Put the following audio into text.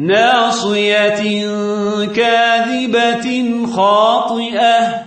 ناصية كاذبة خاطئة.